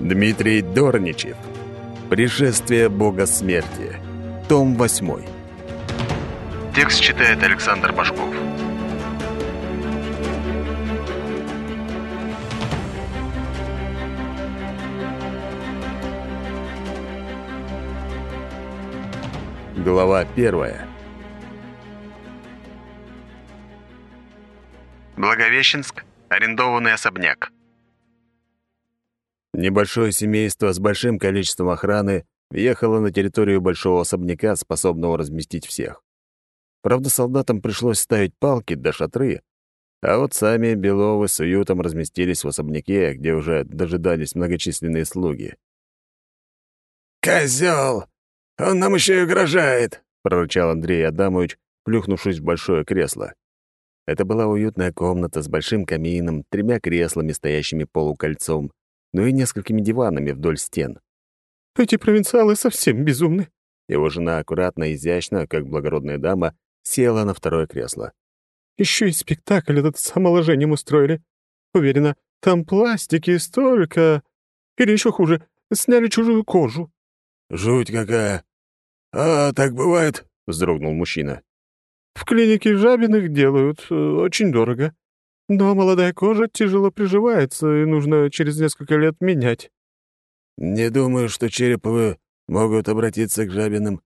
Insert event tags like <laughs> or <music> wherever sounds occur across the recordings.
Дмитрий Дорничев. Пришествие бога смерти. Том 8. Текст читает Александр Башков. Глава первая. Благовещенск. Арендованный особняк. Небольшое семейство с большим количеством охраны въехало на территорию большого особняка, способного разместить всех. Правда, солдатам пришлось ставить палки до шатры, а вот сами Беловы с уютом разместились в особняке, где уже дожидались многочисленные слуги. «Козёл! Он нам еще и угрожает!» — прорычал Андрей Адамович, плюхнувшись в большое кресло. Это была уютная комната с большим камином, тремя креслами, стоящими полукольцом, ну и несколькими диванами вдоль стен. «Эти провинциалы совсем безумны». Его жена аккуратно и изящно, как благородная дама, села на второе кресло. Еще и спектакль этот с омоложением устроили. Уверена, там пластики столько... Или еще хуже, сняли чужую кожу». «Жуть какая! А так бывает?» — вздрогнул мужчина. «В клинике Жабиных делают э, очень дорого. Но молодая кожа тяжело приживается, и нужно через несколько лет менять. Не думаю, что Череповы могут обратиться к Жабиным.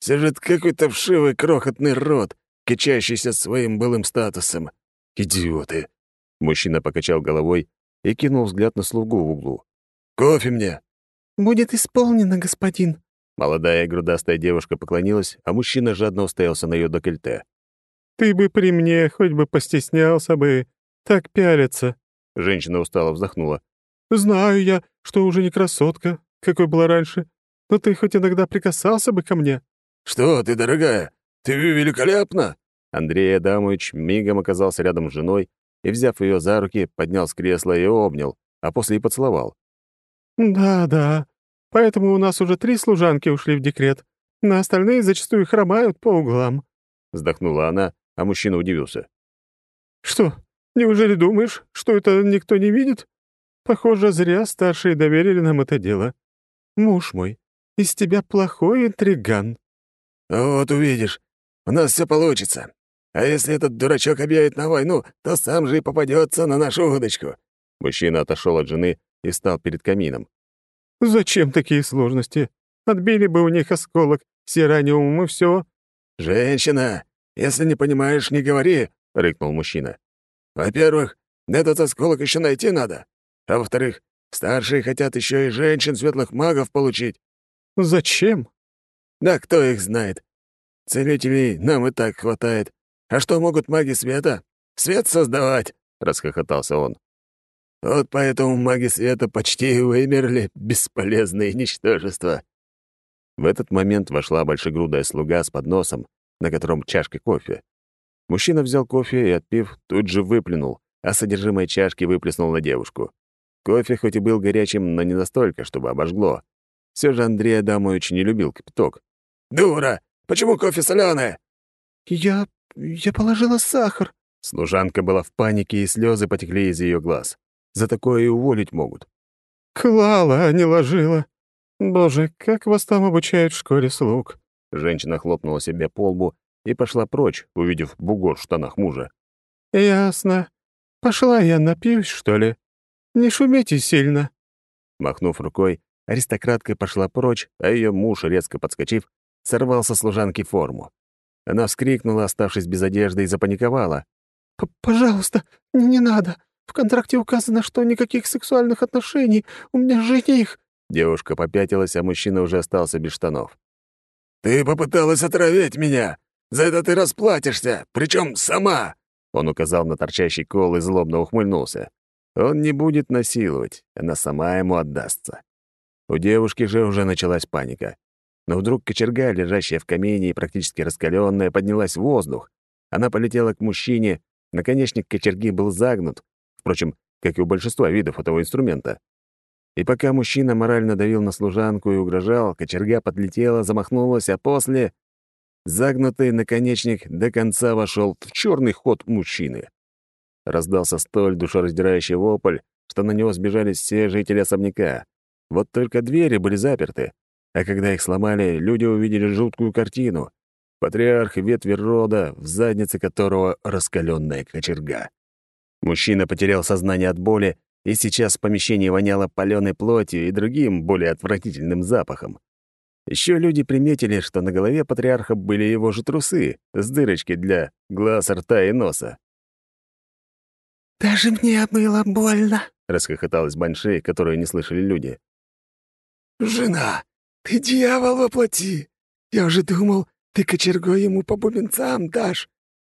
Все же это какой-то вшивый крохотный род, кичащийся своим былым статусом. Идиоты. Мужчина покачал головой и кинул взгляд на слугу в углу. «Кофе мне!» «Будет исполнено, господин!» Молодая грудастая девушка поклонилась, а мужчина жадно уставился на ее декольте. «Ты бы при мне хоть бы постеснялся бы, так пялится. Женщина устало вздохнула. Знаю я, что уже не красотка, какой была раньше, но ты хоть иногда прикасался бы ко мне. Что ты, дорогая, ты великолепна. Андрей Адамович мигом оказался рядом с женой и, взяв ее за руки, поднял с кресла и обнял, а после и поцеловал. «Да, да. Поэтому у нас уже три служанки ушли в декрет, но остальные зачастую хромают по углам», — вздохнула она, а мужчина удивился. «Что, Неужели думаешь, что это никто не видит? Похоже, зря старшие доверили нам это дело. Муж мой, из тебя плохой интриган». «Вот увидишь, у нас все получится. А если этот дурачок объявит на войну, то сам же и попадется на нашу удочку». Мужчина отошел от жены и стал перед камином. «Зачем такие сложности? Отбили бы у них осколок, сираниум и все. «Женщина, если не понимаешь, не говори», — рыкнул мужчина. Во-первых, этот осколок еще найти надо. А во-вторых, старшие хотят еще и женщин светлых магов получить. Зачем? Да кто их знает. Целителей нам и так хватает. А что могут маги света? Свет создавать, расхохотался он. Вот поэтому маги света почти вымерли, бесполезные ничтожества. В этот момент вошла большегрудая слуга с подносом, на котором чашка кофе. Мужчина взял кофе и, отпив, тут же выплюнул, а содержимое чашки выплеснул на девушку. Кофе хоть и был горячим, но не настолько, чтобы обожгло. Все же Андрей Адамович не любил кипяток. «Дура! Почему кофе соленое?» «Я... я положила сахар». Служанка была в панике, и слезы потекли из ее глаз. За такое и уволить могут. «Клала, а не ложила. Боже, как вас там обучают в школе слуг?» Женщина хлопнула себе по лбу и пошла прочь, увидев бугор в штанах мужа. «Ясно. Пошла я напьюсь, что ли? Не шумите сильно». Махнув рукой, аристократка пошла прочь, а ее муж, резко подскочив, сорвал со служанки форму. Она вскрикнула, оставшись без одежды, и запаниковала. «Пожалуйста, не надо. В контракте указано, что никаких сексуальных отношений. У меня жених». Девушка попятилась, а мужчина уже остался без штанов. «Ты попыталась отравить меня. За это ты расплатишься, причем сама!» Он указал на торчащий кол и злобно ухмыльнулся. Он не будет насиловать, она сама ему отдастся. У девушки же уже началась паника. Но вдруг кочерга, лежащая в камине и практически раскаленная, поднялась в воздух. Она полетела к мужчине, наконечник кочерги был загнут, впрочем, как и у большинства видов этого инструмента. И пока мужчина морально давил на служанку и угрожал, кочерга подлетела, замахнулась, а после Загнутый наконечник до конца вошел в черный ход мужчины. Раздался столь душераздирающий вопль, что на него сбежали все жители особняка. Вот только двери были заперты, а когда их сломали, люди увидели жуткую картину. Патриарх ветви рода, в заднице которого раскаленная кочерга. Мужчина потерял сознание от боли, и сейчас в помещении воняло палёной плотью и другим, более отвратительным запахом. Еще люди приметили, что на голове патриарха были его же трусы с дырочкой для глаз, рта и носа. «Даже мне было больно», — расхохоталась Банши, которую не слышали люди. «Жена, ты дьявол воплоти! Я уже думал, ты кочергой ему по бубенцам дашь,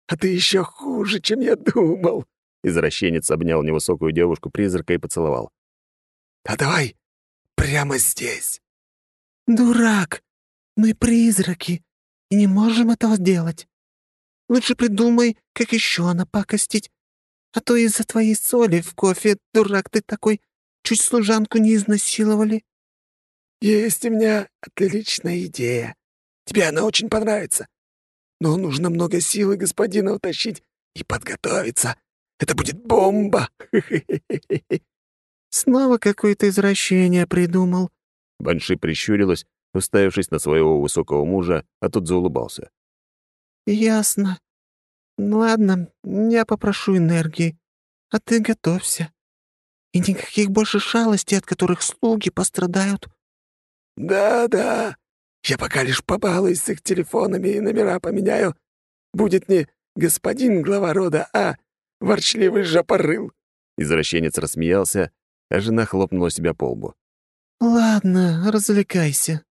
а ты еще хуже, чем я думал!» Извращенец обнял невысокую девушку-призрака и поцеловал. «А давай прямо здесь!» «Дурак! Мы призраки и не можем этого сделать. Лучше придумай, как еще напакостить. А то из-за твоей соли в кофе, дурак ты такой, чуть служанку не изнасиловали». «Есть у меня отличная идея. Тебе она очень понравится. Но нужно много силы господина утащить и подготовиться. Это будет бомба!» <laughs> «Снова какое-то извращение придумал», Банши прищурилась, уставившись на своего высокого мужа, а тот заулыбался. «Ясно. Ладно, я попрошу энергии, а ты готовься. И никаких больше шалостей, от которых слуги пострадают». «Да-да, я пока лишь побалуюсь с их телефонами и номера поменяю. Будет не господин глава рода, а ворчливый жопорыл». Извращенец рассмеялся, а жена хлопнула себя по лбу. «Ладно, развлекайся».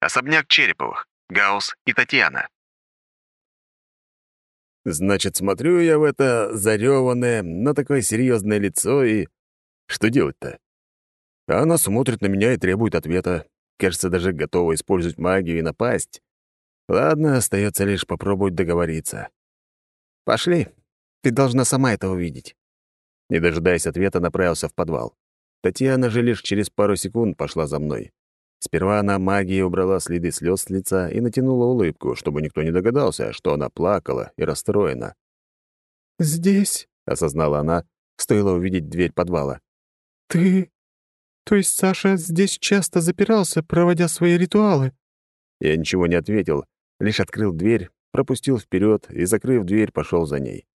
Особняк Череповых, Гаус и Татьяна. Значит, смотрю я в это зареванное, но такое серьезное лицо и... Что делать-то? Она смотрит на меня и требует ответа. Кажется, даже готова использовать магию и напасть. Ладно, остается лишь попробовать договориться. «Пошли. Ты должна сама это увидеть». Не дожидаясь ответа, направился в подвал. Татьяна же лишь через пару секунд пошла за мной. Сперва она магией убрала следы слез с лица и натянула улыбку, чтобы никто не догадался, что она плакала и расстроена. «Здесь», — осознала она, стоило увидеть дверь подвала. «Ты... То есть Саша здесь часто запирался, проводя свои ритуалы?» Я ничего не ответил, лишь открыл дверь, пропустил вперед и, закрыв дверь, пошел за ней.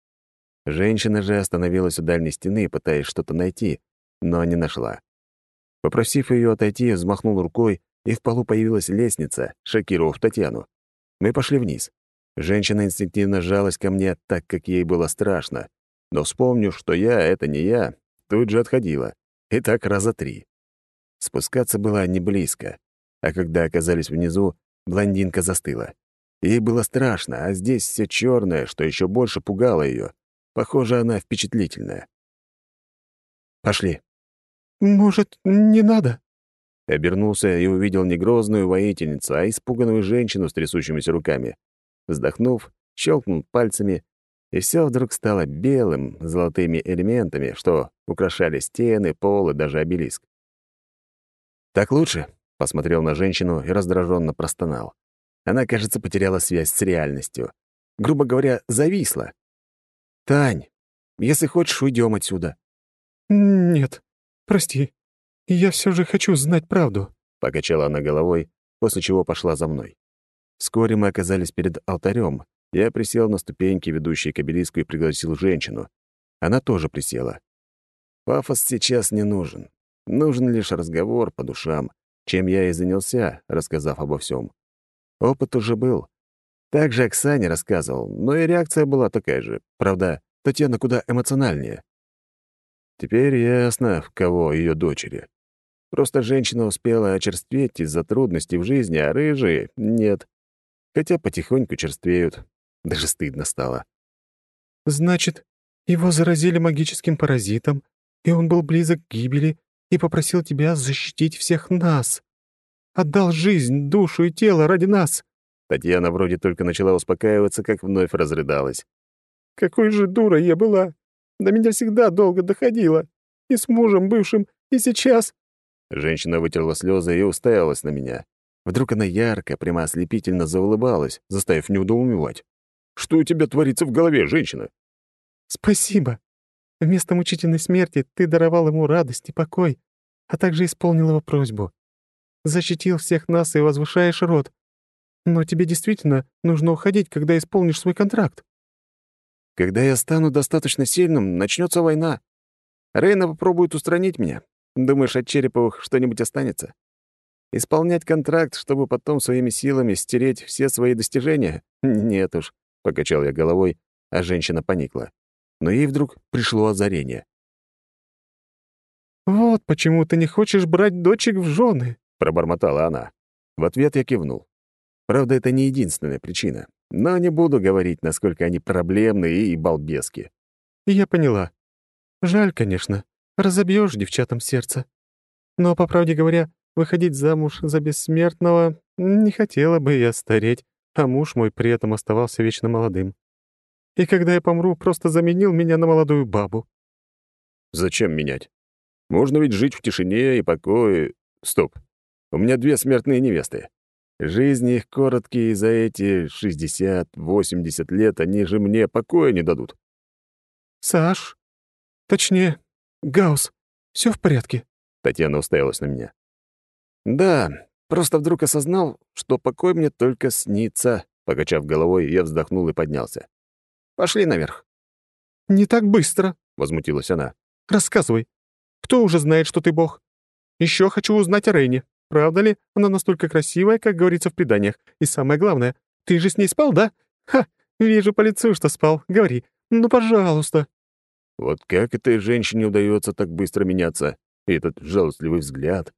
Женщина же остановилась у дальней стены, пытаясь что-то найти, но не нашла. Попросив ее отойти, взмахнул рукой, и в полу появилась лестница, шокировав Татьяну. Мы пошли вниз. Женщина инстинктивно жалась ко мне, так как ей было страшно. Но вспомнив, что я — это не я, тут же отходила. И так раза три. Спускаться было не близко. А когда оказались внизу, блондинка застыла. Ей было страшно, а здесь все черное, что еще больше пугало ее. Похоже, она впечатлительная. «Пошли», «Может, не надо?» Обернулся и увидел не грозную воительницу, а испуганную женщину с трясущимися руками. Вздохнув, щелкнул пальцами, и все вдруг стало белым, золотыми элементами, что украшали стены, пол и даже обелиск. «Так лучше?» — посмотрел на женщину и раздраженно простонал. Она, кажется, потеряла связь с реальностью. Грубо говоря, зависла. «Тань, если хочешь, уйдем отсюда». «Нет», «Прости, я все же хочу знать правду», — покачала она головой, после чего пошла за мной. Вскоре мы оказались перед алтарем. Я присел на ступеньки, ведущие к обелиску, и пригласил женщину. Она тоже присела. Пафос сейчас не нужен. Нужен лишь разговор по душам, чем я и занялся, рассказав обо всем. Опыт уже был. Также Оксане рассказывал, но и реакция была такая же. Правда, Татьяна куда эмоциональнее. Теперь ясно, в кого ее дочери. Просто женщина успела очерстветь из-за трудностей в жизни, а рыжие — нет. Хотя потихоньку черствеют. Даже стыдно стало. «Значит, его заразили магическим паразитом, и он был близок к гибели и попросил тебя защитить всех нас. Отдал жизнь, душу и тело ради нас». Татьяна вроде только начала успокаиваться, как вновь разрыдалась. «Какой же дурой я была! До меня всегда долго доходило. И с мужем бывшим, и сейчас». Женщина вытерла слезы и уставилась на меня. Вдруг она ярко, прямо ослепительно заулыбалась, заставив неудоумевать. «Что у тебя творится в голове, женщина?» «Спасибо. Вместо мучительной смерти ты даровал ему радость и покой, а также исполнил его просьбу. Защитил всех нас и возвышаешь род. Но тебе действительно нужно уходить, когда исполнишь свой контракт. Когда я стану достаточно сильным, начнется война. Рейна попробует устранить меня. Думаешь, от Череповых что-нибудь останется? Исполнять контракт, чтобы потом своими силами стереть все свои достижения? Нет уж, — покачал я головой, а женщина поникла. Но ей вдруг пришло озарение. «Вот почему ты не хочешь брать дочек в жены», — пробормотала она. В ответ я кивнул. Правда, это не единственная причина. Но не буду говорить, насколько они проблемные и балбески. «Я поняла. Жаль, конечно. Разобьешь девчатам сердце. Но, по правде говоря, выходить замуж за бессмертного не хотела бы я стареть, а муж мой при этом оставался вечно молодым. И когда я помру, просто заменил меня на молодую бабу». «Зачем менять? Можно ведь жить в тишине и покое. Стоп. У меня две смертные невесты. Жизни их короткие, и за эти 60-80 лет они же мне покоя не дадут. «Саш, точнее, Гаус, все в порядке?» Татьяна уставилась на меня. «Да, просто вдруг осознал, что покой мне только снится». Покачав головой, я вздохнул и поднялся. «Пошли наверх». «Не так быстро», — возмутилась она. «Рассказывай. Кто уже знает, что ты бог? Еще хочу узнать о Рейне». Правда ли, она настолько красивая, как говорится в преданиях? И самое главное, ты же с ней спал, да? Ха, вижу по лицу, что спал. Говори. Ну, пожалуйста». Вот как этой женщине удается так быстро меняться? Этот жалостливый взгляд.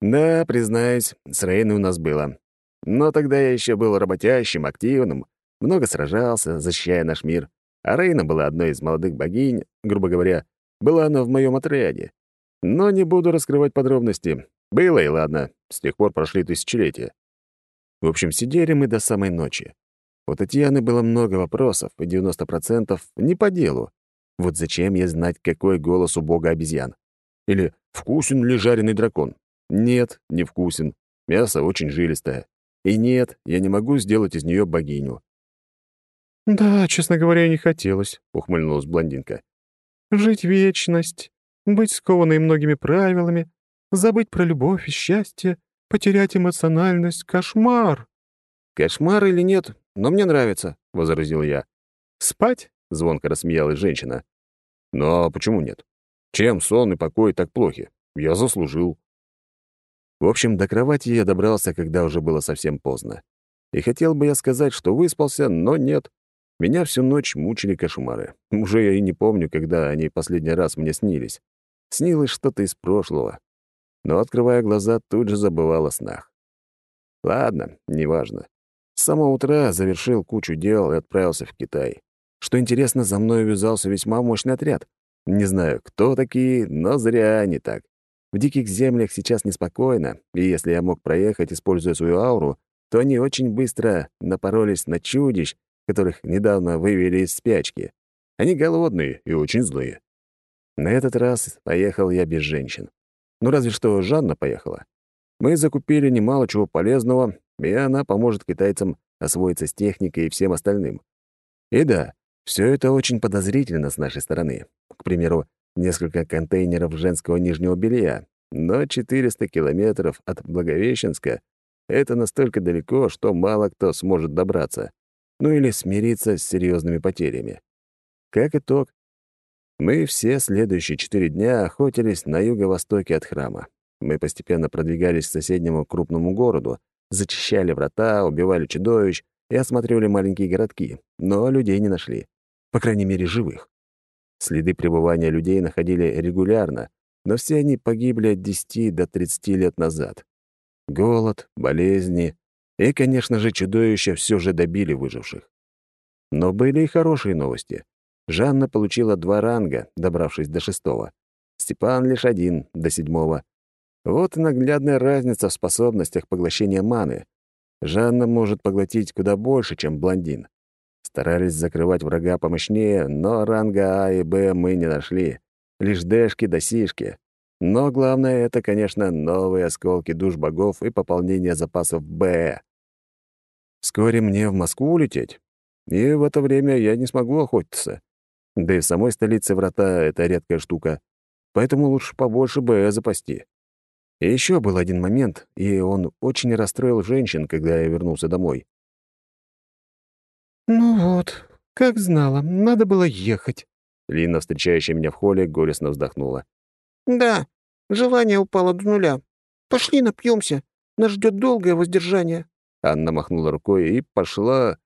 Да, признаюсь, с Рейной у нас было. Но тогда я еще был работящим, активным, много сражался, защищая наш мир. А Рейна была одной из молодых богинь, грубо говоря, была она в моем отряде. Но не буду раскрывать подробности. Было и ладно, с тех пор прошли тысячелетия. В общем, сидели мы до самой ночи. У Татьяны было много вопросов, и 90% не по делу. Вот зачем я знать, какой голос у бога обезьян? Или вкусен ли жареный дракон? Нет, не вкусен. Мясо очень жилистое. И нет, я не могу сделать из нее богиню. «Да, честно говоря, не хотелось», — ухмыльнулась блондинка. «Жить вечность, быть скованной многими правилами, Забыть про любовь и счастье, потерять эмоциональность — кошмар!» «Кошмар или нет, но мне нравится», — возразил я. «Спать?» — звонко рассмеялась женщина. «Но почему нет? Чем сон и покой так плохи? Я заслужил». В общем, до кровати я добрался, когда уже было совсем поздно. И хотел бы я сказать, что выспался, но нет. Меня всю ночь мучили кошмары. Уже я и не помню, когда они последний раз мне снились. Снилось что-то из прошлого, но, открывая глаза, тут же забывал о снах. Ладно, неважно. С самого утра завершил кучу дел и отправился в Китай. Что интересно, за мной увязался весьма мощный отряд. Не знаю, кто такие, но зря они так. В диких землях сейчас неспокойно, и если я мог проехать, используя свою ауру, то они очень быстро напоролись на чудищ, которых недавно вывели из спячки. Они голодные и очень злые. На этот раз поехал я без женщин. Ну, разве что Жанна поехала. Мы закупили немало чего полезного, и она поможет китайцам освоиться с техникой и всем остальным. И да, все это очень подозрительно с нашей стороны. К примеру, несколько контейнеров женского нижнего белья, но 400 километров от Благовещенска — это настолько далеко, что мало кто сможет добраться, ну или смириться с серьезными потерями. Как итог, мы все следующие четыре дня охотились на юго-востоке от храма. Мы постепенно продвигались к соседнему крупному городу, зачищали врата, убивали чудовищ и осматривали маленькие городки, но людей не нашли. По крайней мере, живых. Следы пребывания людей находили регулярно, но все они погибли от 10 до 30 лет назад. Голод, болезни и, конечно же, чудовища все же добили выживших. Но были и хорошие новости. Жанна получила два ранга, добравшись до шестого. Степан лишь один, до седьмого. Вот наглядная разница в способностях поглощения маны. Жанна может поглотить куда больше, чем блондин. Старались закрывать врага помощнее, но ранга А и Б мы не нашли. Лишь дэшки да сишки. Но главное — это, конечно, новые осколки душ богов и пополнение запасов Б. Вскоре мне в Москву улететь, и в это время я не смогу охотиться. Да и в самой столице врата — это редкая штука. Поэтому лучше побольше БЭ запасти. И еще был один момент, и он очень расстроил женщин, когда я вернулся домой. «Ну вот, как знала, надо было ехать». Лина, встречающая меня в холле, горестно вздохнула. «Да, желание упало до нуля. Пошли напьемся. Нас ждет долгое воздержание». Анна махнула рукой и пошла...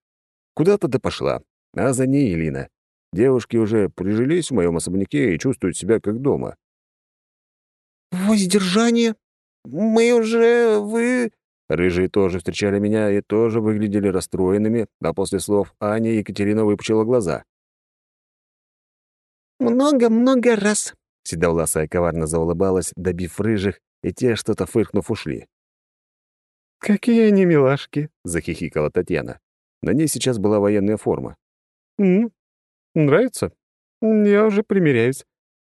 Куда-то да пошла. А за ней Лина. Девушки уже прижились в моем особняке и чувствуют себя как дома. «Воздержание? Мы уже... вы...» Рыжие тоже встречали меня и тоже выглядели расстроенными, а после слов Ани Екатерина выпучила глаза. «Много-много раз», — седовласая коварно заулыбалась, добив рыжих, и те, что-то фыркнув, ушли. «Какие они милашки!» — захихикала Татьяна. На ней сейчас была военная форма. «М? Нравится? Я уже примеряюсь.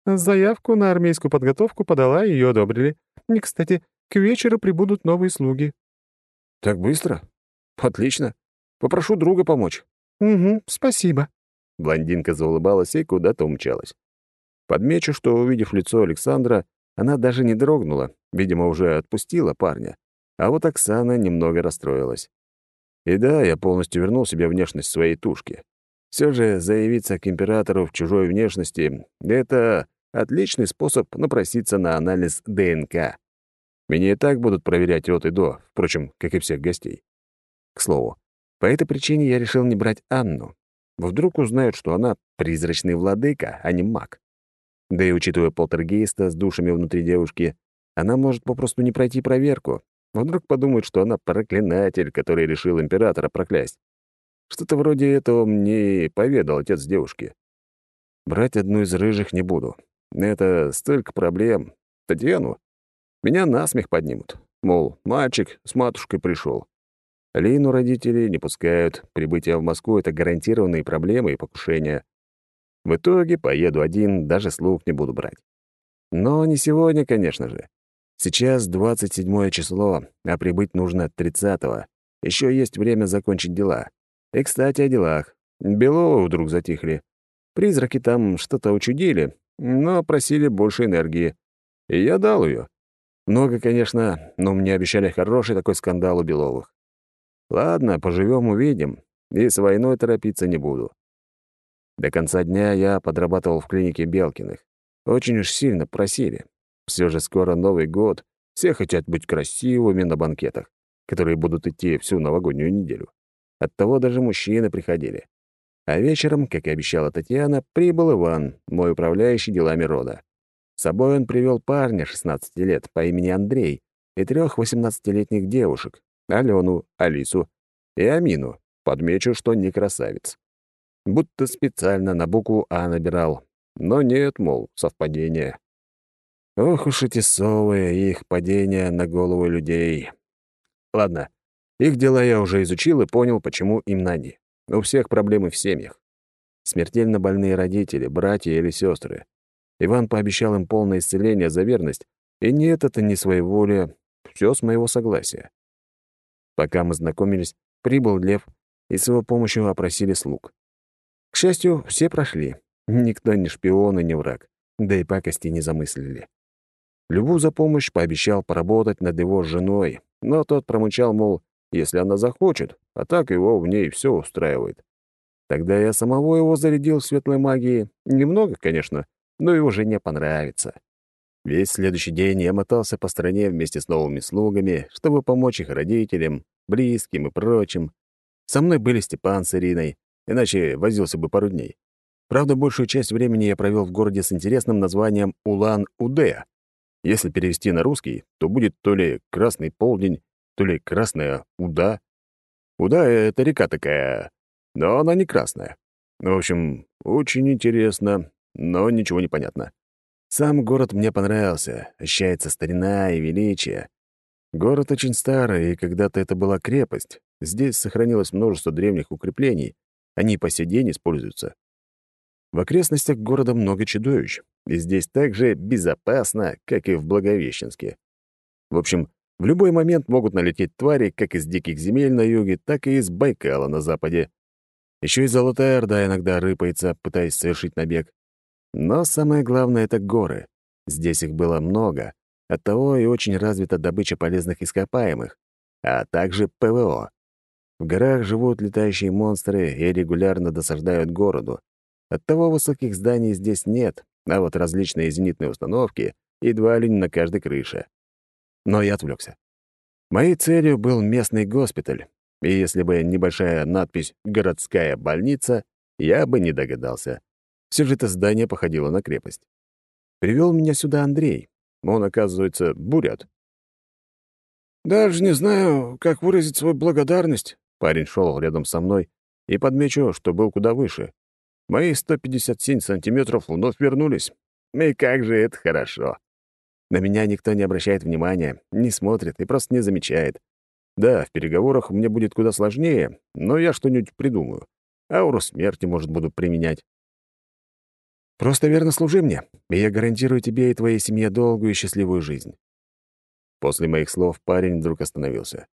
Заявку на армейскую подготовку подала, и ее одобрили. И, кстати, к вечеру прибудут новые слуги». «Так быстро? Отлично. Попрошу друга помочь». «Угу, спасибо». Блондинка заулыбалась и куда-то умчалась. Подмечу, что, увидев лицо Александра, она даже не дрогнула, видимо, уже отпустила парня. А вот Оксана немного расстроилась. И да, я полностью вернул себе внешность своей тушки. Все же заявиться к императору в чужой внешности — это отличный способ напроситься на анализ ДНК. Меня и так будут проверять от и до, впрочем, как и всех гостей. К слову, по этой причине я решил не брать Анну. Вдруг узнают, что она призрачный владыка, а не маг. Да и учитывая полтергейста с душами внутри девушки, она может попросту не пройти проверку. Вдруг подумают, что она проклинатель, который решил императора проклясть. Что-то вроде этого мне поведал отец девушки. Брать одну из рыжих не буду. Это столько проблем. Татьяну? Меня насмех поднимут. Мол, мальчик с матушкой пришел. Лину родители не пускают. Прибытие в Москву — это гарантированные проблемы и покушения. В итоге поеду один, даже слуг не буду брать. Но не сегодня, конечно же. Сейчас 27 число, а прибыть нужно 30-го. Еще есть время закончить дела. И, кстати, о делах. Беловы вдруг затихли. Призраки там что-то учудили, но просили больше энергии. И я дал ее. Много, конечно, но мне обещали хороший такой скандал у Беловых. Ладно, поживем увидим. И с войной торопиться не буду. До конца дня я подрабатывал в клинике Белкиных. Очень уж сильно просили. Все же скоро Новый год, все хотят быть красивыми на банкетах, которые будут идти всю новогоднюю неделю. Оттого даже мужчины приходили. А вечером, как и обещала Татьяна, прибыл Иван, мой управляющий делами рода. С собой он привел парня 16 лет по имени Андрей и трех 18-летних девушек — Алену, Алису и Амину. Подмечу, что не красавец будто специально на букву «А» набирал. Но нет, мол, совпадение. Ох уж эти совы и их падения на голову людей. Ладно, их дела я уже изучил и понял, почему именно они. У всех проблемы в семьях. Смертельно больные родители, братья или сестры. Иван пообещал им полное исцеление за верность, и нет, это не своеволие, все с моего согласия. Пока мы знакомились, прибыл Лев, и с его помощью опросили слуг. К счастью, все прошли. Никто не шпион и не враг, да и пакости не замыслили. Любу за помощь пообещал поработать над его женой, но тот промычал, мол, если она захочет, а так его в ней все устраивает. Тогда я самого его зарядил светлой магией. Немного, конечно, но его жене понравится. Весь следующий день я мотался по стране вместе с новыми слугами, чтобы помочь их родителям, близким и прочим. Со мной были Степан с Ириной, иначе возился бы пару дней. Правда, большую часть времени я провел в городе с интересным названием Улан-Удэ. Если перевести на русский, то будет то ли «Красный полдень», то ли «Красная Уда». Уда — это река такая, но она не красная. В общем, очень интересно, но ничего не понятно. Сам город мне понравился, ощущается старина и величие. Город очень старый, и когда-то это была крепость. Здесь сохранилось множество древних укреплений, они по сей день используются. В окрестностях города много чудовищ, и здесь так же безопасно, как и в Благовещенске. В общем, в любой момент могут налететь твари как из диких земель на юге, так и из Байкала на западе. Еще и Золотая Орда иногда рыпается, пытаясь совершить набег. Но самое главное — это горы. Здесь их было много, Оттого и очень развита добыча полезных ископаемых, а также ПВО. В горах живут летающие монстры и регулярно досаждают городу. Оттого высоких зданий здесь нет, а вот различные зенитные установки едва ли не на каждой крыше. Но я отвлекся. Моей целью был местный госпиталь, и если бы небольшая надпись «Городская больница», я бы не догадался. Все же это здание походило на крепость. Привел меня сюда Андрей. Он, оказывается, бурят. «Даже не знаю, как выразить свою благодарность», Парень шел рядом со мной, и подмечу, что был куда выше. Мои 157 сантиметров вновь вернулись. И как же это хорошо. На меня никто не обращает внимания, не смотрит и просто не замечает. Да, в переговорах мне будет куда сложнее, но я что-нибудь придумаю. Ауру смерти, может, буду применять. Просто верно служи мне, и я гарантирую тебе и твоей семье долгую и счастливую жизнь». После моих слов парень вдруг остановился.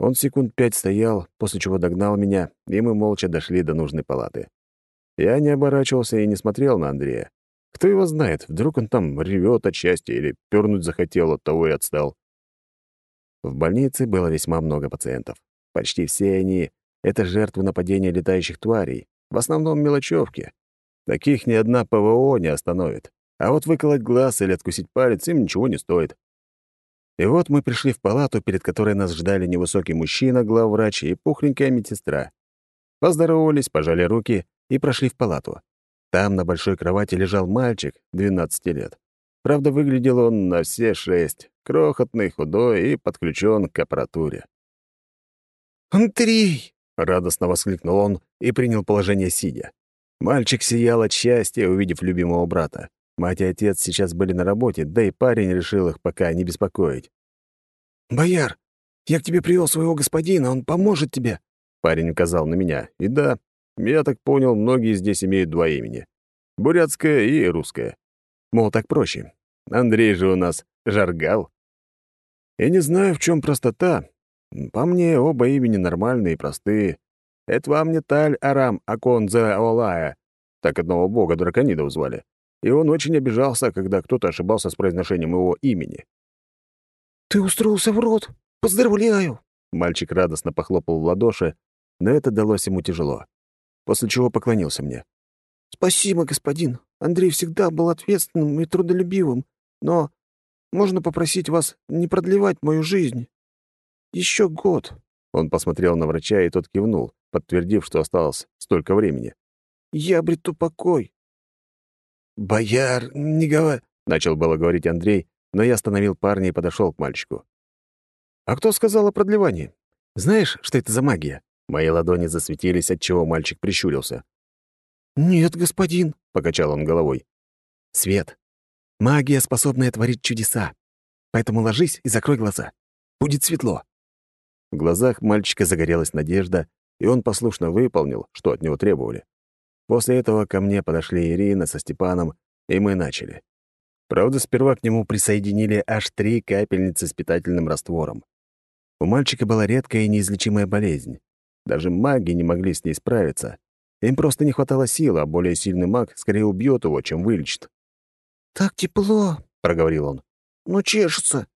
Он секунд пять стоял, после чего догнал меня, и мы молча дошли до нужной палаты. Я не оборачивался и не смотрел на Андрея. Кто его знает, вдруг он там ревет от счастья или пернуть захотел, от того и отстал. В больнице было весьма много пациентов. Почти все они — это жертвы нападения летающих тварей, в основном мелочевки. Таких ни одна ПВО не остановит. А вот выколоть глаз или откусить палец им ничего не стоит. И вот мы пришли в палату, перед которой нас ждали невысокий мужчина, главврач и пухленькая медсестра. Поздоровались, пожали руки и прошли в палату. Там на большой кровати лежал мальчик, 12 лет. Правда, выглядел он на все шесть, крохотный, худой и подключен к аппаратуре. «Андрей!» — радостно воскликнул он и принял положение сидя. Мальчик сиял от счастья, увидев любимого брата. Мать и отец сейчас были на работе, да и парень решил их пока не беспокоить. «Бояр, я к тебе привел своего господина, он поможет тебе!» Парень указал на меня. И да, я так понял, многие здесь имеют два имени. Бурятское и русское. Мол, так проще. Андрей же у нас жаргал. Я не знаю, в чем простота. По мне, оба имени нормальные и простые. Это вам не Таль Арам Аконзе Олая. Так одного бога драконидов звали. И он очень обижался, когда кто-то ошибался с произношением его имени. «Ты устроился в рот? Поздравляю!» Мальчик радостно похлопал в ладоши, но это далось ему тяжело. После чего поклонился мне. «Спасибо, господин. Андрей всегда был ответственным и трудолюбивым, но можно попросить вас не продлевать мою жизнь? Еще год». Он посмотрел на врача, и тот кивнул, подтвердив, что осталось столько времени. «Я обрету покой». «Бояр, не говори...» — начал было говорить Андрей, но я остановил парня и подошел к мальчику. «А кто сказал о продлевании? Знаешь, что это за магия?» Мои ладони засветились, отчего мальчик прищурился. «Нет, господин», — покачал он головой. «Свет. Магия, способная творить чудеса. Поэтому ложись и закрой глаза. Будет светло». В глазах мальчика загорелась надежда, и он послушно выполнил, что от него требовали. После этого ко мне подошли Ирина со Степаном, и мы начали. Правда, сперва к нему присоединили аж три капельницы с питательным раствором. У мальчика была редкая и неизлечимая болезнь. Даже маги не могли с ней справиться, им просто не хватало сил, а более сильный маг скорее убьет его, чем вылечит. «Так тепло», — проговорил он. «Ну, чешется».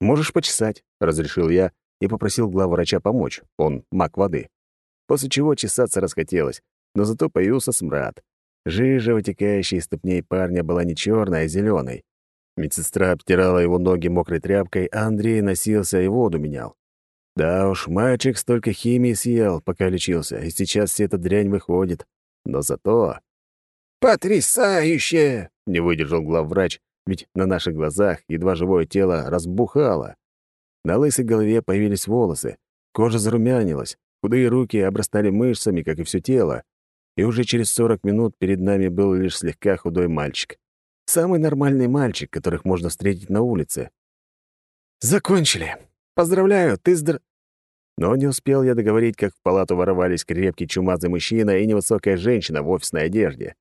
«Можешь почесать», — разрешил я и попросил главврача помочь. Он маг воды. После чего чесаться расхотелось, но зато появился смрад. Жижа, вытекающая из ступней парня, была не черной, а зеленой. Медсестра обтирала его ноги мокрой тряпкой, а Андрей носился и воду менял. Да уж, мальчик столько химии съел, пока лечился, и сейчас вся эта дрянь выходит. Но зато... «Потрясающе!» — не выдержал главврач, ведь на наших глазах едва живое тело разбухало. На лысой голове появились волосы, кожа зарумянилась, худые руки обрастали мышцами, как и все тело. И уже через 40 минут перед нами был лишь слегка худой мальчик. Самый нормальный мальчик, которых можно встретить на улице. «Закончили. Поздравляю, ты здр...» Но не успел я договорить, как в палату ворвались крепкий чумазый мужчина и невысокая женщина в офисной одежде.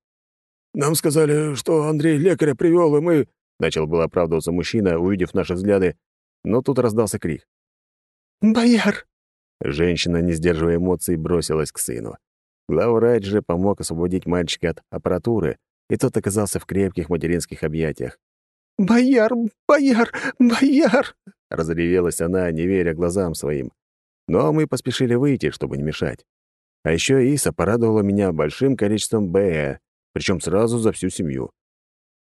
«Нам сказали, что Андрей лекаря привел, и мы...» Начал было оправдываться мужчина, увидев наши взгляды, но тут раздался крик. «Бояр!» Женщина, не сдерживая эмоций, бросилась к сыну. Главврач же помог освободить мальчика от аппаратуры, и тот оказался в крепких материнских объятиях. «Бояр! Бояр! Бояр!» Разревелась она, не веря глазам своим. Но мы поспешили выйти, чтобы не мешать. А еще Иса порадовала меня большим количеством БЭ, причем сразу за всю семью.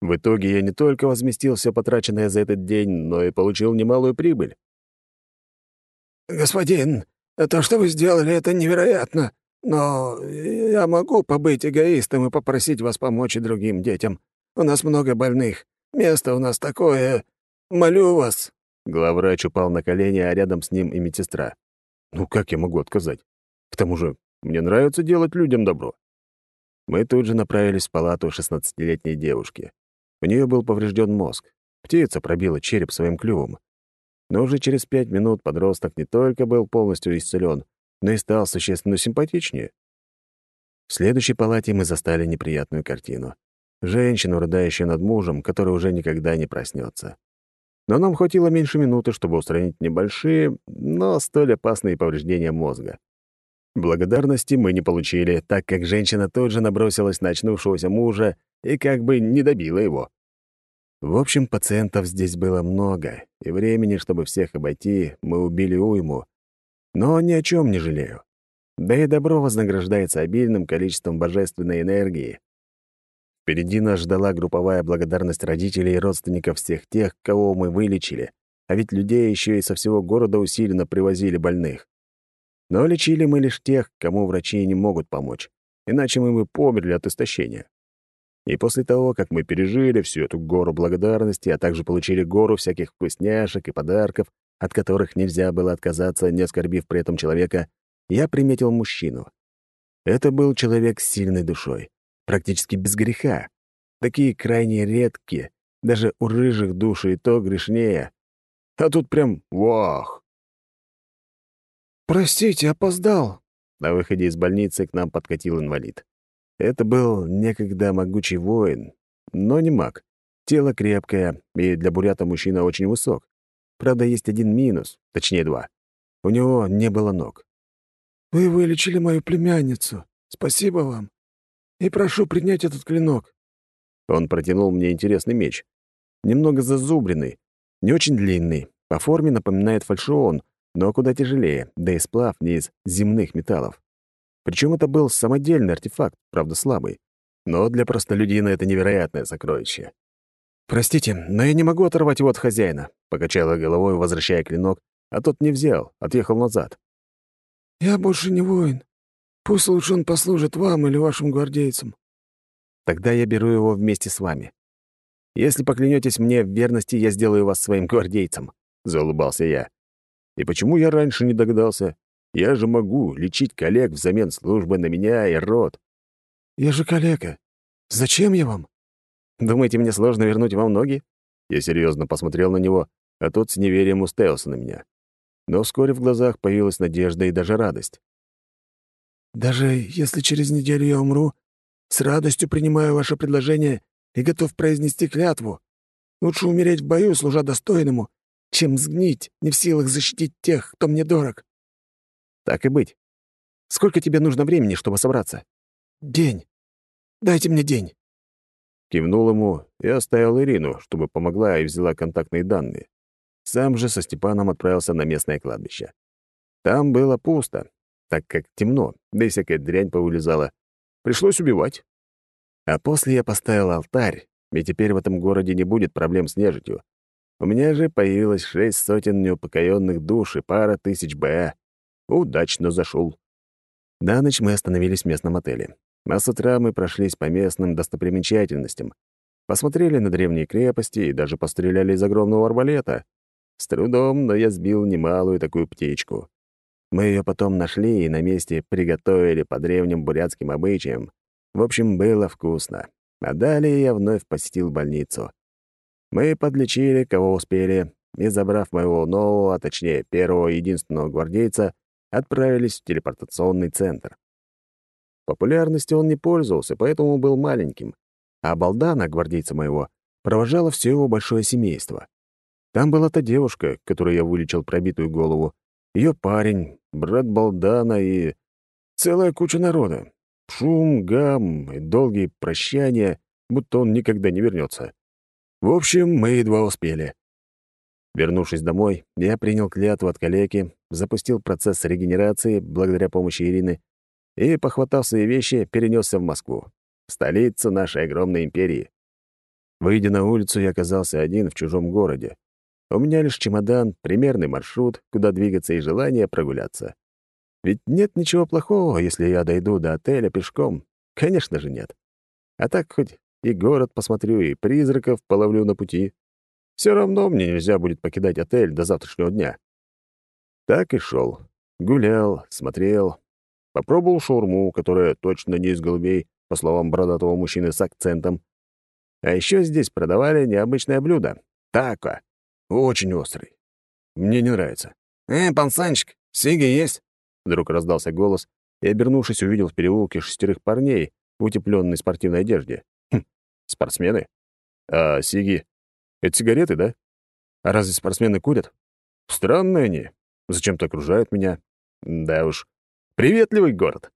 В итоге я не только возместил все потраченное за этот день, но и получил немалую прибыль. «Господин, то, что вы сделали, это невероятно. Но я могу побыть эгоистом и попросить вас помочь и другим детям. У нас много больных. Место у нас такое. Молю вас». Главврач упал на колени, а рядом с ним и медсестра. «Ну как я могу отказать? К тому же мне нравится делать людям добро». Мы тут же направились в палату шестнадцатилетней девушки. У нее был поврежден мозг. Птица пробила череп своим клювом. Но уже через пять минут подросток не только был полностью исцелен, но и стал существенно симпатичнее. В следующей палате мы застали неприятную картину. Женщину, рыдающую над мужем, который уже никогда не проснется. Но нам хватило меньше минуты, чтобы устранить небольшие, но столь опасные повреждения мозга. Благодарности мы не получили, так как женщина тут же набросилась на очнувшегося мужа и как бы не добила его. В общем, пациентов здесь было много, и времени, чтобы всех обойти, мы убили уйму. Но ни о чем не жалею. Да и добро вознаграждается обильным количеством божественной энергии. Впереди нас ждала групповая благодарность родителей и родственников всех тех, кого мы вылечили, а ведь людей еще и со всего города усиленно привозили больных. Но лечили мы лишь тех, кому врачи не могут помочь, иначе мы бы померли от истощения. И после того, как мы пережили всю эту гору благодарности, а также получили гору всяких вкусняшек и подарков, от которых нельзя было отказаться, не оскорбив при этом человека, я приметил мужчину. Это был человек с сильной душой, практически без греха. Такие крайне редкие, даже у рыжих души и то грешнее. А тут прям вах! «Простите, опоздал». На выходе из больницы к нам подкатил инвалид. Это был некогда могучий воин, но не маг. Тело крепкое, и для бурята мужчина очень высок. Правда, есть один минус, точнее два. У него не было ног. «Вы вылечили мою племянницу. Спасибо вам. И прошу принять этот клинок». Он протянул мне интересный меч. Немного зазубренный, не очень длинный, по форме напоминает фальшион, но куда тяжелее, да и сплав не из земных металлов. Причем это был самодельный артефакт, правда слабый. Но для простолюдина это невероятное сокровище. «Простите, но я не могу оторвать его от хозяина», — покачала головой, возвращая клинок, а тот не взял, отъехал назад. «Я больше не воин. Пусть лучше он послужит вам или вашим гвардейцам». «Тогда я беру его вместе с вами. Если поклянетесь мне в верности, я сделаю вас своим гвардейцем», — заулыбался я. «И почему я раньше не догадался? Я же могу лечить коллег взамен службы на меня и род. Я же коллега. Зачем я вам? Думаете, мне сложно вернуть вам ноги? Я серьезно посмотрел на него, а тот с неверием уставился на меня. Но вскоре в глазах появилась надежда и даже радость. «Даже если через неделю я умру, с радостью принимаю ваше предложение и готов произнести клятву. Лучше умереть в бою, служа достойному, чем сгнить, не в силах защитить тех, кто мне дорог. Так и быть. Сколько тебе нужно времени, чтобы собраться? День. Дайте мне день. Кивнул ему и оставил Ирину, чтобы помогла и взяла контактные данные. Сам же со Степаном отправился на местное кладбище. Там было пусто, так как темно, да и всякая дрянь повылезала. Пришлось убивать. А после я поставил алтарь, и теперь в этом городе не будет проблем с нежитью. У меня же появилось шесть сотен неупокоенных душ и пара тысяч БА. Удачно зашел. На ночь мы остановились в местном отеле. А с утра мы прошлись по местным достопримечательностям. Посмотрели на древние крепости и даже постреляли из огромного арбалета. С трудом, но я сбил немалую такую птичку. Мы ее потом нашли и на месте приготовили по древним бурятским обычаям. В общем, было вкусно. А далее я вновь посетил больницу. Мы подлечили, кого успели, и, забрав моего нового, а точнее первого единственного гвардейца, отправились в телепортационный центр. Популярностью он не пользовался, поэтому был маленьким, а Балдана, гвардейца моего, провожала все его большое семейство. Там была та девушка, которой я вылечил пробитую голову, ее парень, брат Балдана и целая куча народа. Шум, гам и долгие прощания, будто он никогда не вернется. В общем, мы едва успели. Вернувшись домой, я принял клятву от калеки, запустил процесс регенерации благодаря помощи Ирины и, похватав свои вещи, перенесся в Москву, столицу нашей огромной империи. Выйдя на улицу, я оказался один в чужом городе. У меня лишь чемодан, примерный маршрут, куда двигаться и желание прогуляться. Ведь нет ничего плохого, если я дойду до отеля пешком. Конечно же, нет. А так хоть и город посмотрю, и призраков половлю на пути. Все равно мне нельзя будет покидать отель до завтрашнего дня. Так и шел. Гулял, смотрел. Попробовал шаурму, которая точно не из голубей, по словам бородатого мужчины с акцентом. А еще здесь продавали необычное блюдо — тако. Очень острый. Мне не нравится. «Эй, пансанчик, сиги есть?» Вдруг раздался голос, и, обернувшись, увидел в переулке шестерых парней в утепленной спортивной одежде. Хм, спортсмены? А сиги? Это сигареты, да? А разве спортсмены курят? Странные они. Зачем-то окружают меня. Да уж. Приветливый город.